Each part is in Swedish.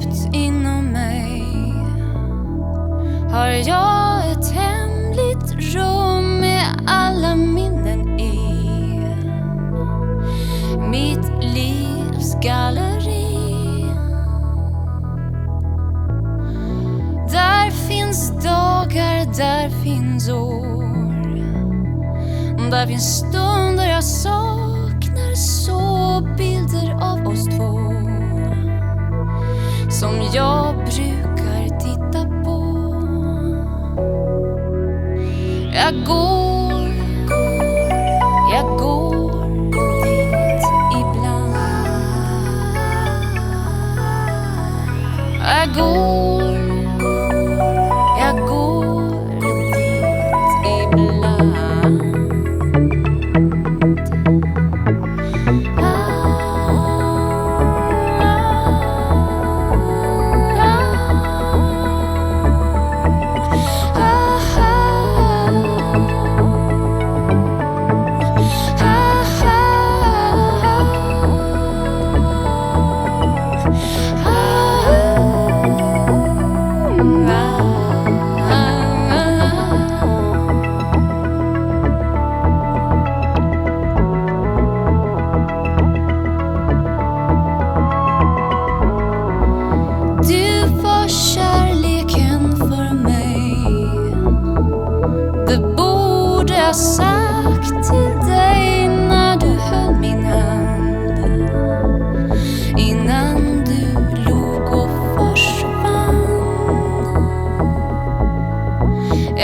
djupt inom mig har jag ett hemligt rum med alla minnen i. Mitt livs galleri. Där finns dagar, där finns år. Där finns stunder jag saknar så bilder Jag går, jag går dit ibland. Jag går,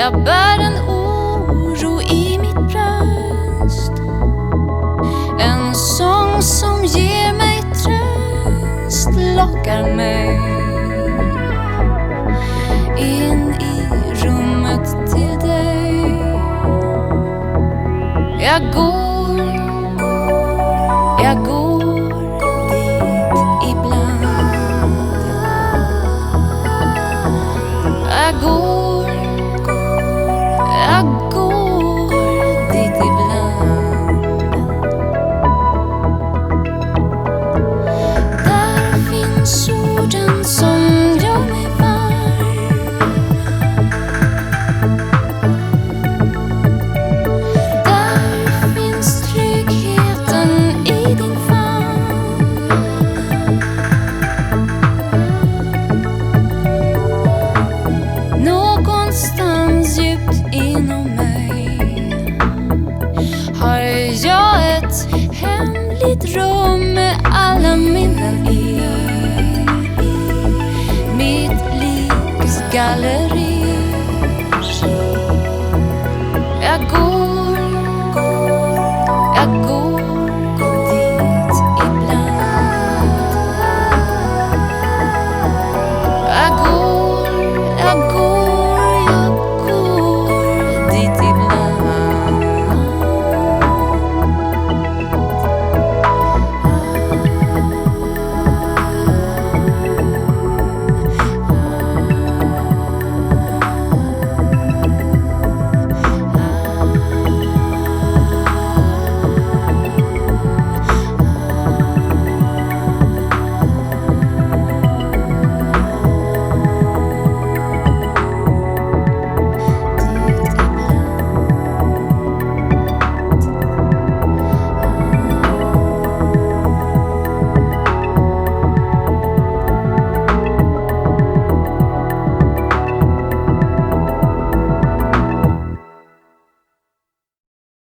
Jag bär en oro i mitt bröst En sång som ger mig tröst lockar mig in i rummet till dig. Jag går, Ditt rum med alla minnen i. Mitt livs galleri. Jag går, jag går.